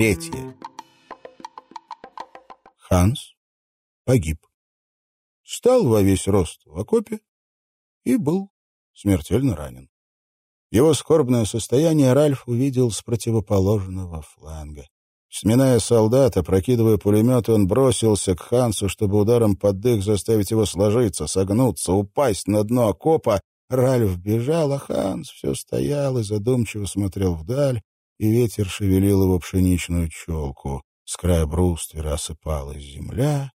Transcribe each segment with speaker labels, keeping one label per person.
Speaker 1: Третье. Ханс погиб. Стал во весь рост в окопе и был смертельно ранен. Его скорбное состояние Ральф увидел с противоположного фланга. Сминая солдата, прокидывая пулемет, он бросился к Хансу, чтобы ударом под дых заставить его сложиться, согнуться, упасть на дно окопа. Ральф бежал, а Ханс все стоял и задумчиво смотрел вдаль, и ветер шевелил его пшеничную челку. С края бруствера осыпалась земля.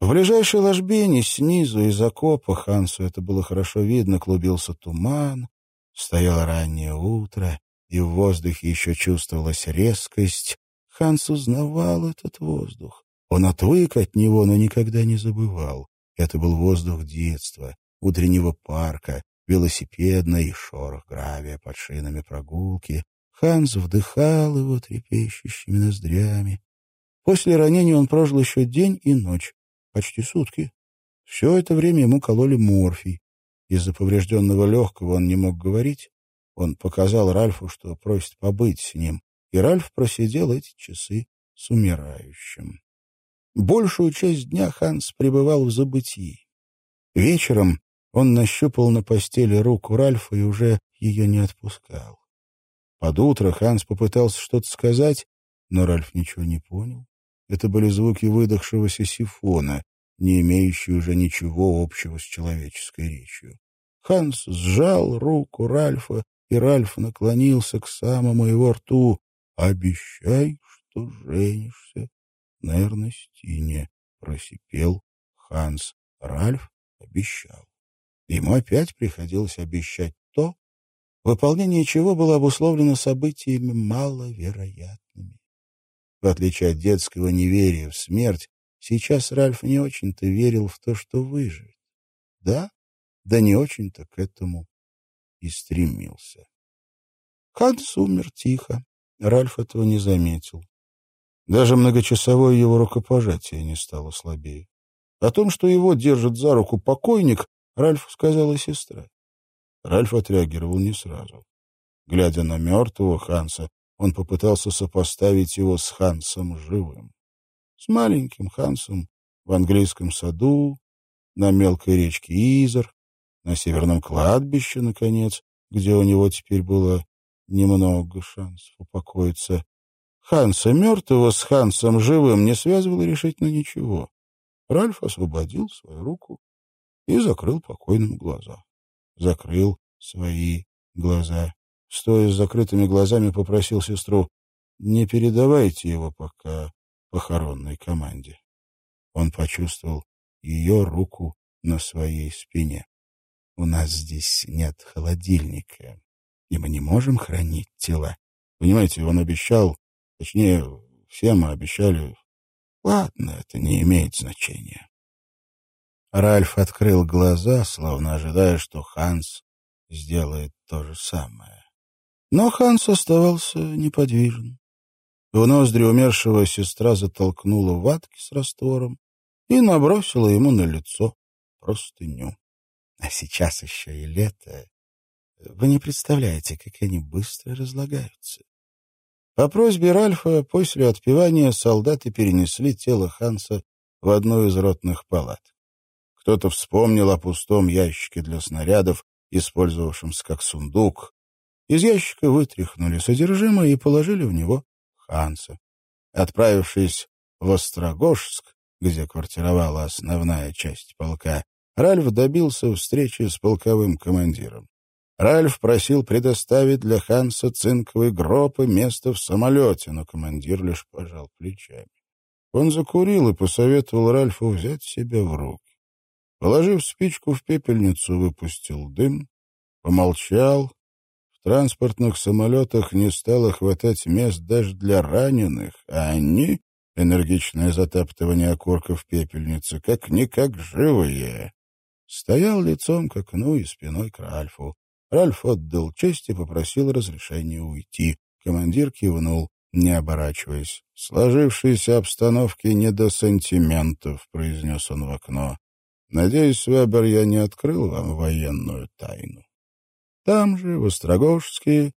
Speaker 1: В ближайшей ложбине снизу из окопа Хансу это было хорошо видно, клубился туман. Стояло раннее утро, и в воздухе еще чувствовалась резкость, Ханс узнавал этот воздух. Он отвык от него, но никогда не забывал. Это был воздух детства, утреннего парка, велосипедный шорох гравия под шинами прогулки. Ханс вдыхал его трепещущими ноздрями. После ранения он прожил еще день и ночь, почти сутки. Все это время ему кололи морфий. Из-за поврежденного легкого он не мог говорить. Он показал Ральфу, что просит побыть с ним и Ральф просидел эти часы с умирающим. Большую часть дня Ханс пребывал в забытии. Вечером он нащупал на постели руку Ральфа и уже ее не отпускал. Под утро Ханс попытался что-то сказать, но Ральф ничего не понял. Это были звуки выдохшегося сифона, не имеющие уже ничего общего с человеческой речью. Ханс сжал руку Ральфа, и Ральф наклонился к самому его рту. Обещай, что женишься на Эрнестине, просипел Ханс. Ральф обещал. Ему опять приходилось обещать то, выполнение чего было обусловлено событиями маловероятными. В отличие от детского неверия в смерть, сейчас Ральф не очень-то верил в то, что выживет. Да, да не очень-то к этому и стремился. Ханс умер тихо, Ральф этого не заметил. Даже многочасовое его рукопожатие не стало слабее. О том, что его держит за руку покойник, Ральф сказала сестра. Ральф отреагировал не сразу. Глядя на мертвого Ханса, он попытался сопоставить его с Хансом живым. С маленьким Хансом в английском саду, на мелкой речке Изер, на северном кладбище, наконец, где у него теперь было немного шансов упокоиться. Ханса мертвого с Хансом живым не связывало решительно ничего. Ральф освободил свою руку и закрыл покойным глаза. Закрыл свои глаза. Стоя с закрытыми глазами, попросил сестру, не передавайте его пока похоронной команде. Он почувствовал ее руку на своей спине. «У нас здесь нет холодильника и мы не можем хранить тела. Понимаете, он обещал, точнее, все мы обещали. Ладно, это не имеет значения. Ральф открыл глаза, словно ожидая, что Ханс сделает то же самое. Но Ханс оставался неподвижен. В ноздри умершего сестра затолкнула ватки с раствором и набросила ему на лицо простыню. А сейчас еще и лето, вы не представляете, как они быстро разлагаются. По просьбе Ральфа после отпевания солдаты перенесли тело Ханса в одну из ротных палат. Кто-то вспомнил о пустом ящике для снарядов, использовавшемся как сундук. Из ящика вытряхнули содержимое и положили в него Ханса. Отправившись в Острогожск, где квартировала основная часть полка, Ральф добился встречи с полковым командиром. Ральф просил предоставить для Ханса цинковый гроб и место в самолете, но командир лишь пожал плечами. Он закурил и посоветовал Ральфу взять себя в руки. Положив спичку в пепельницу, выпустил дым, помолчал. В транспортных самолетах не стало хватать мест даже для раненых, а они, энергичное затаптывание окурков пепельницы, как-никак живые, стоял лицом к окну и спиной к Ральфу. Ральф отдал честь и попросил разрешения уйти. Командир кивнул, не оборачиваясь. — Сложившейся обстановки не до сантиментов, — произнес он в окно. — Надеюсь, Вебер, я не открыл вам военную тайну. Там же, в Острогожске,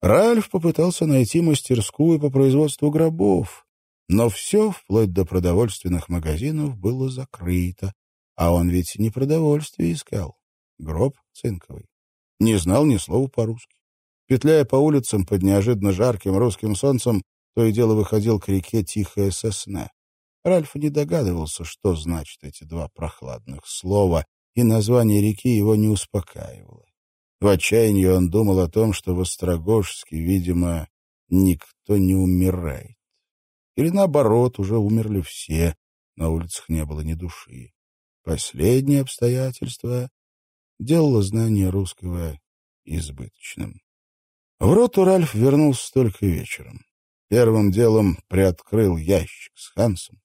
Speaker 1: Ральф попытался найти мастерскую по производству гробов, но все, вплоть до продовольственных магазинов, было закрыто. А он ведь не продовольствие искал. Гроб цинковый. Не знал ни слова по-русски. Петляя по улицам под неожиданно жарким русским солнцем, то и дело выходил к реке Тихая Сосна. Ральф не догадывался, что значат эти два прохладных слова, и название реки его не успокаивало. В отчаянии он думал о том, что в Острогожске, видимо, никто не умирает. Или наоборот, уже умерли все, на улицах не было ни души. Последнее обстоятельство делало знание русского избыточным. В роту Ральф вернулся только вечером. Первым делом приоткрыл ящик с Хансом.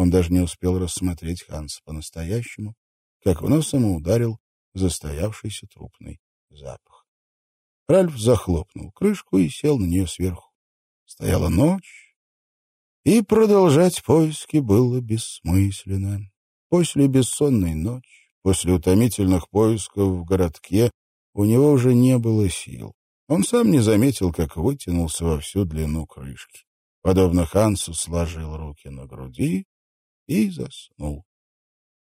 Speaker 1: Он даже не успел рассмотреть Ханса по-настоящему, как в нос ему ударил застоявшийся трупный запах. Ральф захлопнул крышку и сел на нее сверху. Стояла ночь, и продолжать поиски было бессмысленно. После бессонной ночи, после утомительных поисков в городке, у него уже не было сил. Он сам не заметил, как вытянулся во всю длину крышки. Подобно Хансу сложил руки на груди и заснул.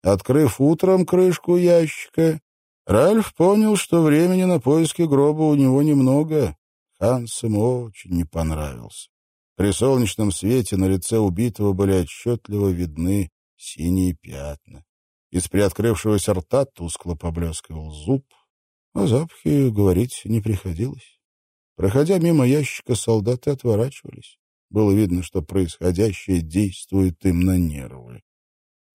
Speaker 1: Открыв утром крышку ящика, Ральф понял, что времени на поиски гроба у него немного. Ханс ему очень не понравился. При солнечном свете на лице убитого были отчетливо видны синие пятна. Из приоткрывшегося рта тускло поблескивал зуб, о запахе говорить не приходилось. Проходя мимо ящика, солдаты отворачивались. Было видно, что происходящее действует им на нервы.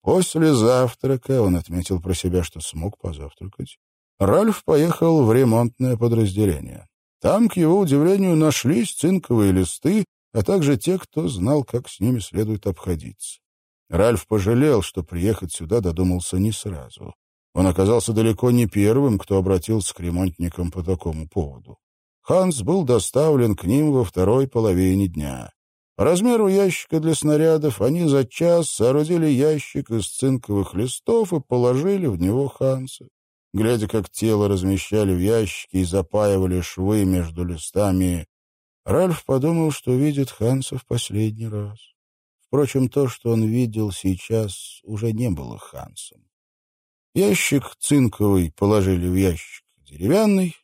Speaker 1: После завтрака он отметил про себя, что смог позавтракать. Ральф поехал в ремонтное подразделение. Там, к его удивлению, нашлись цинковые листы, а также те, кто знал, как с ними следует обходиться. Ральф пожалел, что приехать сюда додумался не сразу. Он оказался далеко не первым, кто обратился к ремонтникам по такому поводу. Ханс был доставлен к ним во второй половине дня. Размеру ящика для снарядов они за час соорудили ящик из цинковых листов и положили в него Ханса. Глядя, как тело размещали в ящике и запаивали швы между листами, Ральф подумал, что видит Ханса в последний раз. Впрочем, то, что он видел сейчас, уже не было Хансом. Ящик цинковый положили в ящик деревянный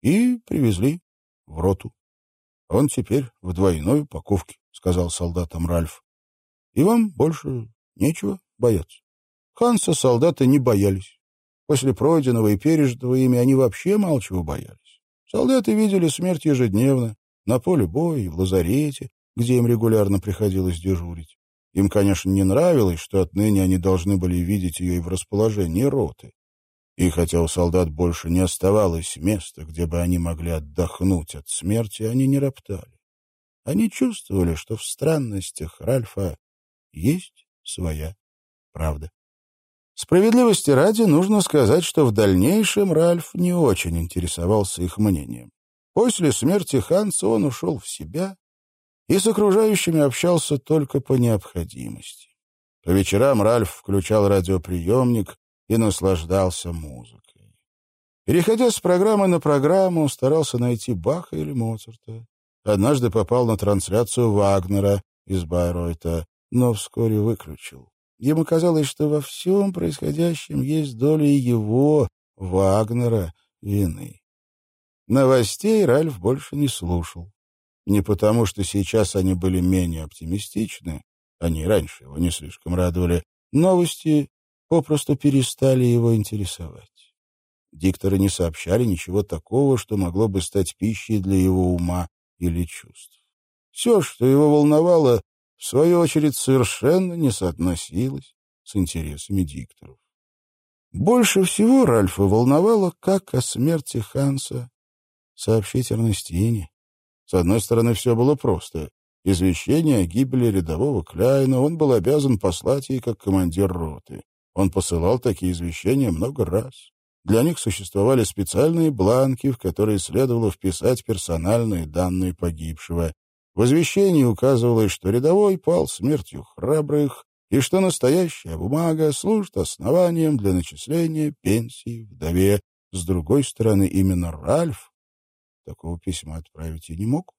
Speaker 1: и привезли в роту. Он теперь в двойной упаковке, — сказал солдатам Ральф. И вам больше нечего бояться. Ханса солдаты не боялись. После пройденного и пережитого ими они вообще мало чего боялись. Солдаты видели смерть ежедневно, на поле боя и в лазарете, где им регулярно приходилось дежурить. Им, конечно, не нравилось, что отныне они должны были видеть ее и в расположении роты. И хотя у солдат больше не оставалось места, где бы они могли отдохнуть от смерти, они не роптали. Они чувствовали, что в странностях Ральфа есть своя правда. Справедливости ради нужно сказать, что в дальнейшем Ральф не очень интересовался их мнением. После смерти Ханса он ушел в себя и с окружающими общался только по необходимости. По вечерам Ральф включал радиоприемник и наслаждался музыкой. Переходя с программы на программу, старался найти Баха или Моцарта. Однажды попал на трансляцию Вагнера из Байройта, но вскоре выключил. Ему казалось, что во всем происходящем есть доля его, Вагнера, вины. Новостей Ральф больше не слушал. Не потому, что сейчас они были менее оптимистичны, они раньше его не слишком радовали. Новости попросту перестали его интересовать. Дикторы не сообщали ничего такого, что могло бы стать пищей для его ума или чувств. Все, что его волновало, в свою очередь совершенно не соотносилось с интересами дикторов. Больше всего Ральфа волновало, как о смерти Ханса сообщить Эрнестине. С одной стороны, все было просто. Извещение о гибели рядового Кляйна он был обязан послать ей как командир роты. Он посылал такие извещения много раз. Для них существовали специальные бланки, в которые следовало вписать персональные данные погибшего. В извещении указывалось, что рядовой пал смертью храбрых и что настоящая бумага служит основанием для начисления пенсии вдове. С другой стороны, именно Ральф такого письма отправить и не мог.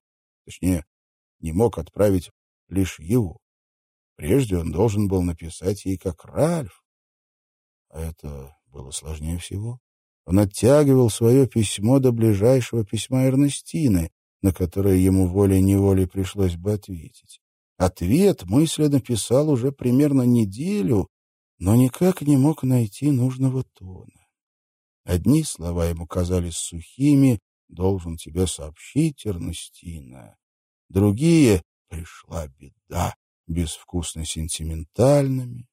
Speaker 1: Точнее, не мог отправить лишь его. Прежде он должен был написать ей как Ральф. Это было сложнее всего. Он оттягивал свое письмо до ближайшего письма Эрнестины, на которое ему волей-неволей пришлось бы ответить. Ответ мысленно писал уже примерно неделю, но никак не мог найти нужного тона. Одни слова ему казались сухими, «должен тебе сообщить, Эрнестина». Другие «пришла беда», безвкусно сентиментальными.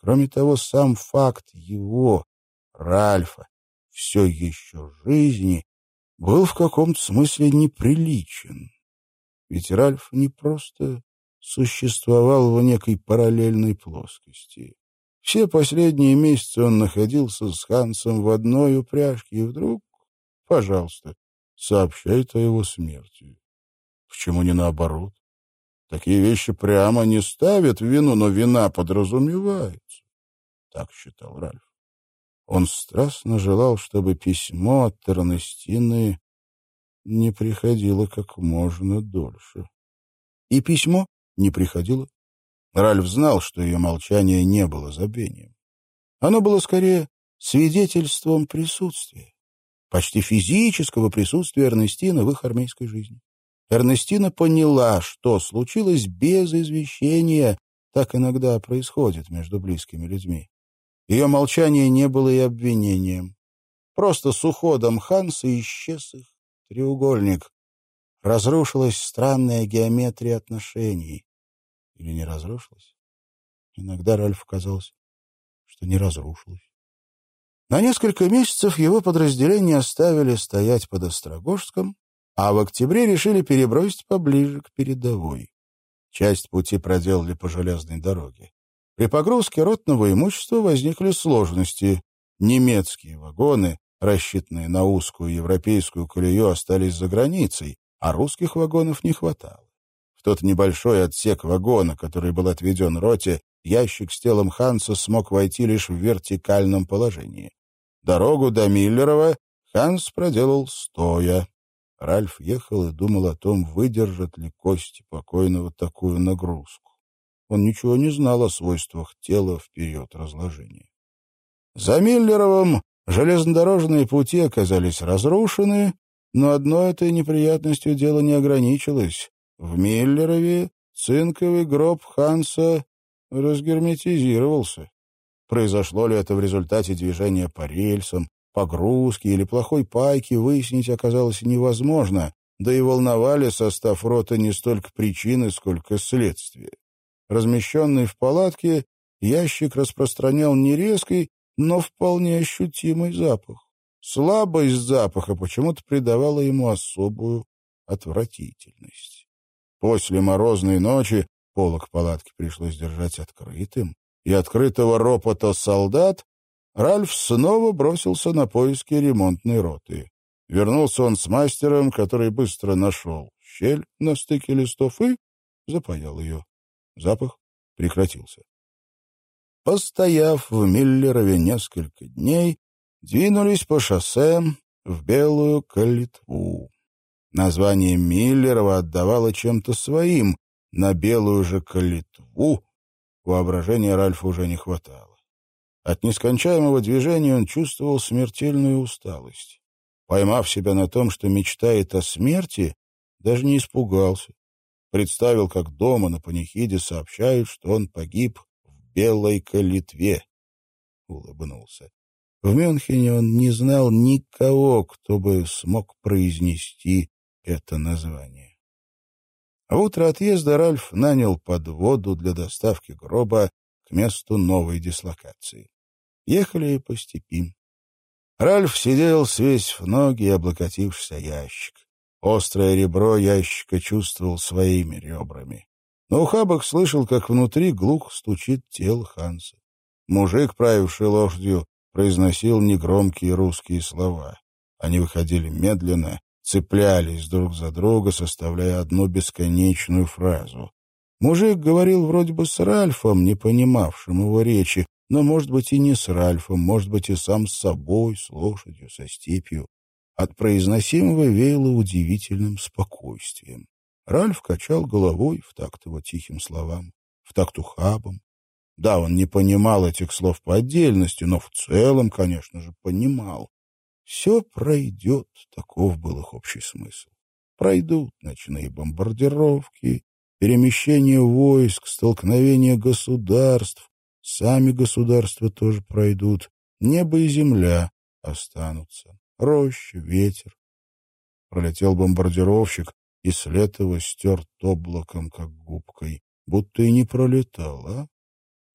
Speaker 1: Кроме того, сам факт его, Ральфа, все еще жизни, был в каком-то смысле неприличен. Ведь Ральф не просто существовал в некой параллельной плоскости. Все последние месяцы он находился с Хансом в одной упряжке, и вдруг, пожалуйста, сообщает о его смерти. Почему не наоборот? Такие вещи прямо не ставят в вину, но вина подразумевается. Так считал Ральф. Он страстно желал, чтобы письмо от Тернестины не приходило как можно дольше. И письмо не приходило. Ральф знал, что ее молчание не было забвением. Оно было скорее свидетельством присутствия, почти физического присутствия Эрнестины в их армейской жизни. Эрнестина поняла, что случилось без извещения, так иногда происходит между близкими людьми. Ее молчание не было и обвинением. Просто с уходом Ханса исчез их треугольник. Разрушилась странная геометрия отношений. Или не разрушилась? Иногда Ральфу казалось, что не разрушилась. На несколько месяцев его подразделение оставили стоять под Острогожском, а в октябре решили перебросить поближе к передовой. Часть пути проделали по железной дороге. При погрузке ротного имущества возникли сложности. Немецкие вагоны, рассчитанные на узкую европейскую колею, остались за границей, а русских вагонов не хватало. В тот небольшой отсек вагона, который был отведен роте, ящик с телом Ханса смог войти лишь в вертикальном положении. Дорогу до Миллерова Ханс проделал стоя. Ральф ехал и думал о том, выдержат ли кости покойного такую нагрузку. Он ничего не знал о свойствах тела в период разложения. За Миллеровым железнодорожные пути оказались разрушены, но одной этой неприятностью дело не ограничилось. В Миллерове цинковый гроб Ханса разгерметизировался. Произошло ли это в результате движения по рельсам, погрузки или плохой пайки, выяснить оказалось невозможно, да и волновали состав роты не столько причины, сколько следствия. Размещенный в палатке, ящик распространял не резкий, но вполне ощутимый запах. Слабость запаха почему-то придавала ему особую отвратительность. После морозной ночи полок палатки пришлось держать открытым, и открытого ропота солдат Ральф снова бросился на поиски ремонтной роты. Вернулся он с мастером, который быстро нашел щель на стыке листов и запаял ее. Запах прекратился. Постояв в Миллерове несколько дней, двинулись по шоссе в Белую Калитву. Название Миллерова отдавало чем-то своим. На белую же калитву воображения Ральфа уже не хватало. От нескончаемого движения он чувствовал смертельную усталость. Поймав себя на том, что мечтает о смерти, даже не испугался. Представил, как дома на панихиде сообщают, что он погиб в белой калитве. Улыбнулся. В Мюнхене он не знал никого, кто бы смог произнести это название. В утро отъезда Ральф нанял подводу для доставки гроба к месту новой дислокации. Ехали по степи. Ральф сидел, свесь в ноги, облокотившись ящик. Острое ребро ящика чувствовал своими ребрами. Но Ухабок слышал, как внутри глух стучит тело Ханса. Мужик, правивший лошадью, произносил негромкие русские слова. Они выходили медленно, цеплялись друг за друга, составляя одну бесконечную фразу. Мужик говорил вроде бы с Ральфом, не понимавшим его речи, но, может быть, и не с Ральфом, может быть, и сам с собой, с лошадью, со степью. От произносимого веяло удивительным спокойствием. Ральф качал головой в такт его тихим словам, в такт ухабам. Да, он не понимал этих слов по отдельности, но в целом, конечно же, понимал. Все пройдет, таков был их общий смысл. Пройдут ночные бомбардировки, перемещение войск, столкновение государств. Сами государства тоже пройдут. Небо и земля останутся. Роща, ветер. Пролетел бомбардировщик, и след его стерт облаком, как губкой, будто и не пролетал, а?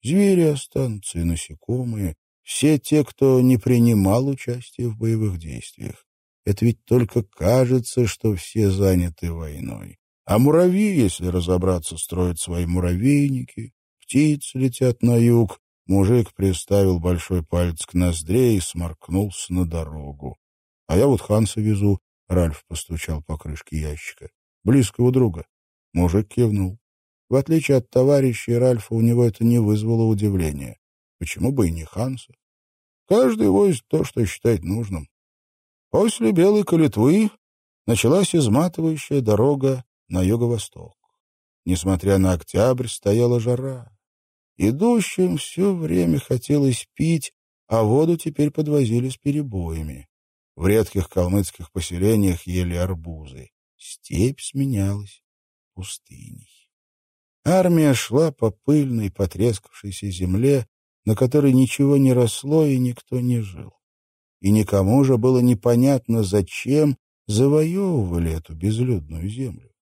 Speaker 1: Звери останутся и насекомые, все те, кто не принимал участия в боевых действиях. Это ведь только кажется, что все заняты войной. А муравьи, если разобраться, строят свои муравейники, птицы летят на юг. Мужик приставил большой палец к ноздре и сморкнулся на дорогу. А я вот Ханса везу, — Ральф постучал по крышке ящика. Близкого друга. Мужик кивнул. В отличие от товарищей Ральфа, у него это не вызвало удивления. Почему бы и не Ханса? Каждый возит то, что считает нужным. После Белой Калитвы началась изматывающая дорога на юго-восток. Несмотря на октябрь, стояла жара. Идущим все время хотелось пить, а воду теперь подвозили с перебоями. В редких калмыцких поселениях ели арбузы. Степь сменялась пустыней. Армия шла по пыльной, потрескавшейся земле, на которой ничего не росло и никто не жил. И никому же было непонятно, зачем завоевывали эту безлюдную землю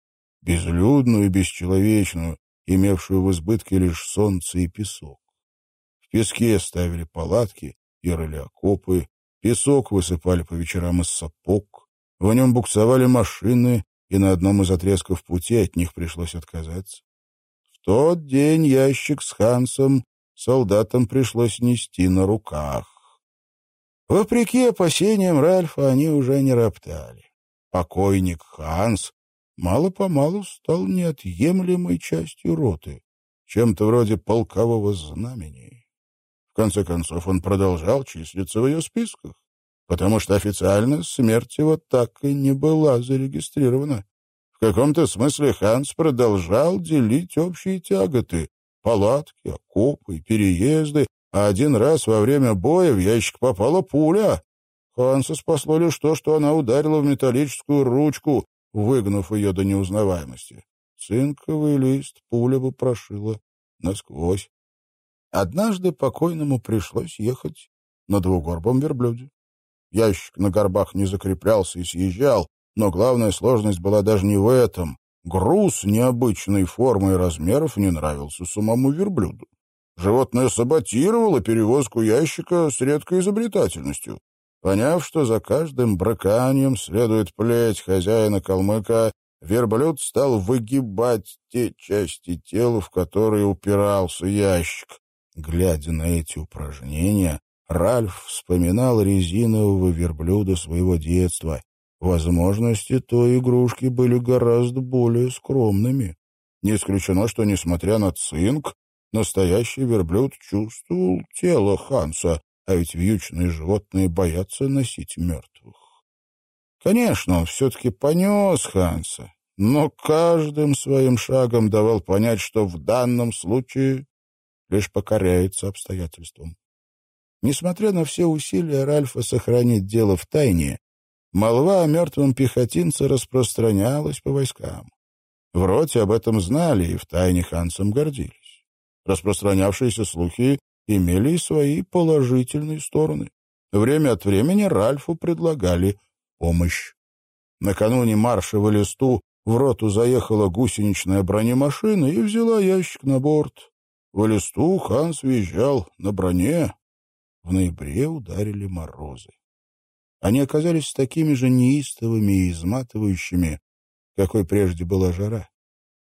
Speaker 1: безлюдную и бесчеловечную, имевшую в избытке лишь солнце и песок. В песке ставили палатки и рыли окопы, песок высыпали по вечерам из сапог, в нем буксовали машины, и на одном из отрезков пути от них пришлось отказаться. В тот день ящик с Хансом солдатам пришлось нести на руках. Вопреки опасениям Ральфа они уже не роптали. Покойник Ханс мало-помалу стал неотъемлемой частью роты, чем-то вроде полкового знамени. В конце концов, он продолжал числиться в ее списках, потому что официально смерть его так и не была зарегистрирована. В каком-то смысле Ханс продолжал делить общие тяготы — палатки, окопы, переезды, а один раз во время боя в ящик попала пуля. Ханса спасло лишь то, что она ударила в металлическую ручку, выгнув ее до неузнаваемости. Цинковый лист пуля бы прошила насквозь. Однажды покойному пришлось ехать на двугорбом верблюде. Ящик на горбах не закреплялся и съезжал, но главная сложность была даже не в этом. Груз необычной формы и размеров не нравился самому верблюду. Животное саботировало перевозку ящика с редкой изобретательностью. Поняв, что за каждым браканьем следует плеть хозяина калмыка, верблюд стал выгибать те части тела, в которые упирался ящик. Глядя на эти упражнения, Ральф вспоминал резинового верблюда своего детства. Возможности той игрушки были гораздо более скромными. Не исключено, что, несмотря на цинк, настоящий верблюд чувствовал тело Ханса, а ведь вьючные животные боятся носить мертвых. Конечно, он все-таки понес Ханса, но каждым своим шагом давал понять, что в данном случае лишь покоряется обстоятельствам. Несмотря на все усилия Ральфа сохранить дело в тайне, молва о мертвом пехотинце распространялась по войскам. В роте об этом знали и в тайне Хансом гордились. Распространявшиеся слухи имели и свои положительные стороны. Время от времени Ральфу предлагали помощь. Накануне марша в листу в роту заехала гусеничная бронемашина и взяла ящик на борт. В листу Ханс въезжал на броне. В ноябре ударили морозы. Они оказались такими же неистовыми и изматывающими, какой прежде была жара.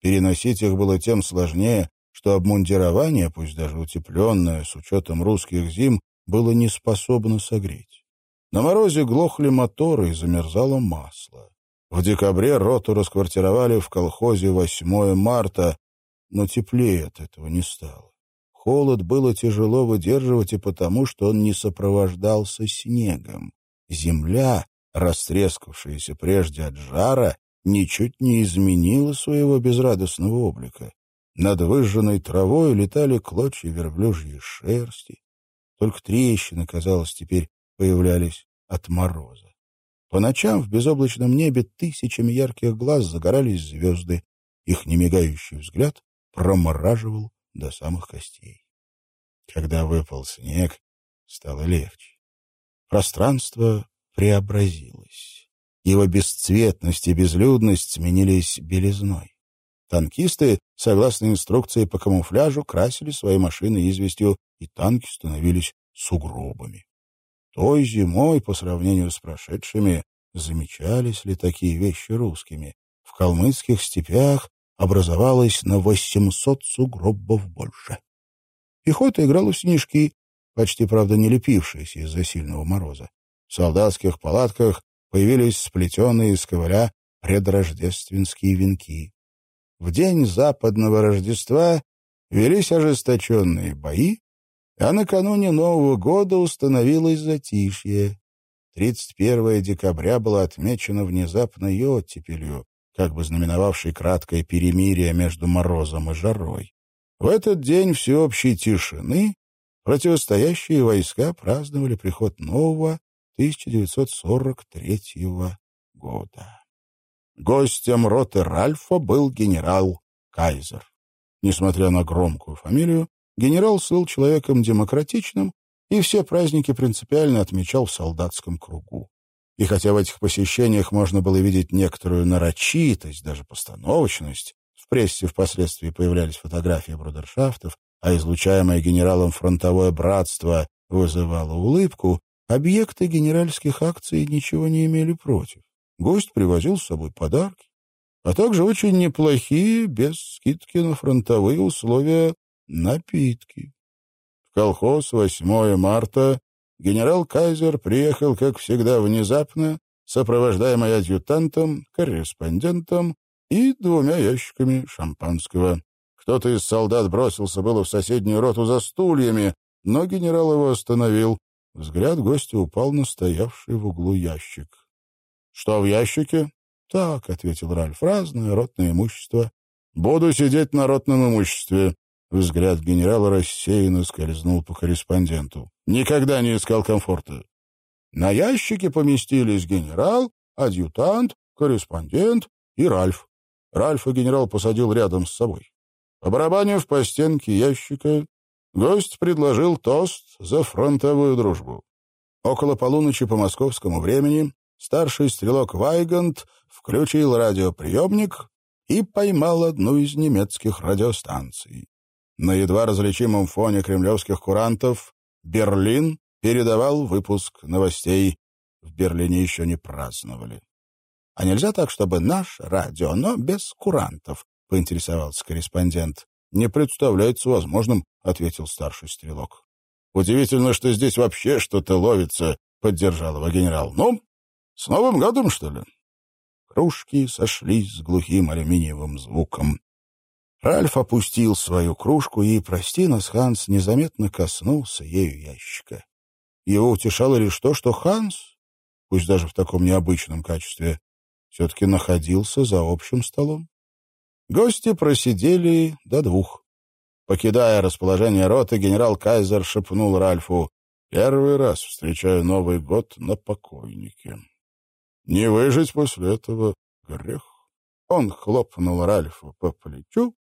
Speaker 1: Переносить их было тем сложнее, что обмундирование, пусть даже утепленное, с учетом русских зим, было не способно согреть. На морозе глохли моторы и замерзало масло. В декабре роту расквартировали в колхозе 8 марта, но теплее от этого не стало. Холод было тяжело выдерживать и потому, что он не сопровождался снегом. Земля, растрескавшаяся прежде от жара, ничуть не изменила своего безрадостного облика. Над выжженной травой летали клочья верблюжьей шерсти. Только трещины, казалось, теперь появлялись от мороза. По ночам в безоблачном небе тысячами ярких глаз загорались звезды. Их немигающий взгляд промораживал до самых костей. Когда выпал снег, стало легче. Пространство преобразилось. Его бесцветность и безлюдность сменились белизной. Танкисты, согласно инструкции по камуфляжу, красили свои машины известью, и танки становились сугробами. Той зимой, по сравнению с прошедшими, замечались ли такие вещи русскими? В калмыцких степях образовалось на 800 сугробов больше. Пехота играла в снежки, почти, правда, не лепившиеся из-за сильного мороза. В солдатских палатках появились сплетенные из ковыля предрождественские венки. В день западного Рождества велись ожесточенные бои, а накануне Нового года установилось затишье. 31 декабря было отмечено внезапной оттепелью, как бы знаменовавшей краткое перемирие между морозом и жарой. В этот день всеобщей тишины противостоящие войска праздновали приход нового 1943 года. Гостем роты Ральфа был генерал Кайзер. Несмотря на громкую фамилию, генерал был человеком демократичным и все праздники принципиально отмечал в солдатском кругу. И хотя в этих посещениях можно было видеть некоторую нарочитость, даже постановочность, в прессе впоследствии появлялись фотографии брудершафтов, а излучаемое генералом фронтовое братство вызывало улыбку, объекты генеральских акций ничего не имели против. Гость привозил с собой подарки, а также очень неплохие, без скидки на фронтовые условия, напитки. В колхоз 8 марта генерал Кайзер приехал, как всегда, внезапно, сопровождаемый адъютантом, корреспондентом и двумя ящиками шампанского. Кто-то из солдат бросился было в соседнюю роту за стульями, но генерал его остановил. Взгляд гостя упал на стоявший в углу ящик. — Что в ящике? — Так, — ответил Ральф, — разное ротное имущество. — Буду сидеть на ротном имуществе. Взгляд генерала рассеянно скользнул по корреспонденту. Никогда не искал комфорта. На ящике поместились генерал, адъютант, корреспондент и Ральф. Ральфа генерал посадил рядом с собой. Побарабанив по стенке ящика, гость предложил тост за фронтовую дружбу. Около полуночи по московскому времени старший стрелок Вайгант включил радиоприемник и поймал одну из немецких радиостанций. На едва различимом фоне кремлевских курантов Берлин передавал выпуск новостей. В Берлине еще не праздновали. — А нельзя так, чтобы наш радио, но без курантов? — поинтересовался корреспондент. — Не представляется возможным, — ответил старший стрелок. — Удивительно, что здесь вообще что-то ловится, — поддержал его генерал. — Ну, с Новым годом, что ли? Кружки сошлись с глухим алюминиевым звуком. Ральф опустил свою кружку, и, прости нас, Ханс незаметно коснулся ею ящика. Его утешало лишь то, что Ханс, пусть даже в таком необычном качестве, все-таки находился за общим столом. Гости просидели до двух. Покидая расположение роты, генерал Кайзер шепнул Ральфу, «Первый раз встречаю Новый год на покойнике. Не выжить после этого грех». Он хлопнул Ральфу по плечу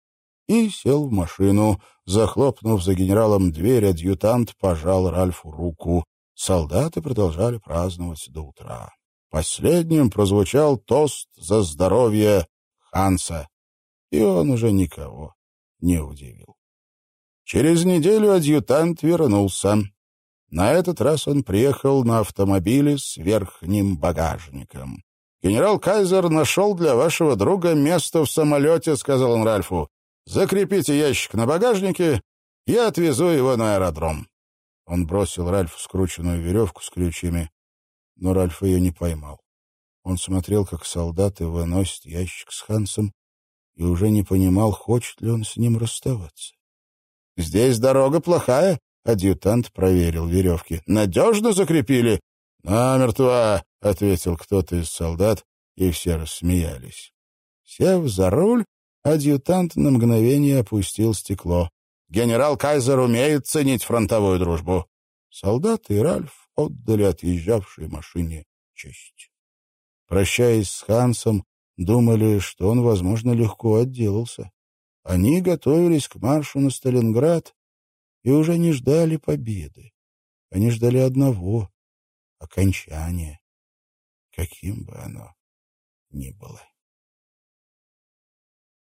Speaker 1: и сел в машину. Захлопнув за генералом дверь, адъютант пожал Ральфу руку. Солдаты продолжали праздновать до утра. Последним прозвучал тост за здоровье Ханса, и он уже никого не удивил. Через неделю адъютант вернулся. На этот раз он приехал на автомобиле с верхним багажником. «Генерал Кайзер нашел для вашего друга место в самолете», — сказал он Ральфу. Закрепите ящик на багажнике, я отвезу его на аэродром. Он бросил Ральфу скрученную веревку с ключами, но Ральф ее не поймал. Он смотрел, как солдаты выносят ящик с Хансом, и уже не понимал, хочет ли он с ним расставаться. — Здесь дорога плохая, — адъютант проверил веревки. — Надежно закрепили? — Намертво, — ответил кто-то из солдат, и все рассмеялись. Сев за руль, адъютант на мгновение опустил стекло. «Генерал Кайзер умеет ценить фронтовую дружбу». Солдаты и Ральф отдали отъезжавшей машине честь. Прощаясь с Хансом, думали, что он, возможно, легко отделался. Они готовились к маршу на Сталинград и уже не ждали победы. Они ждали одного — окончания, каким бы оно ни было.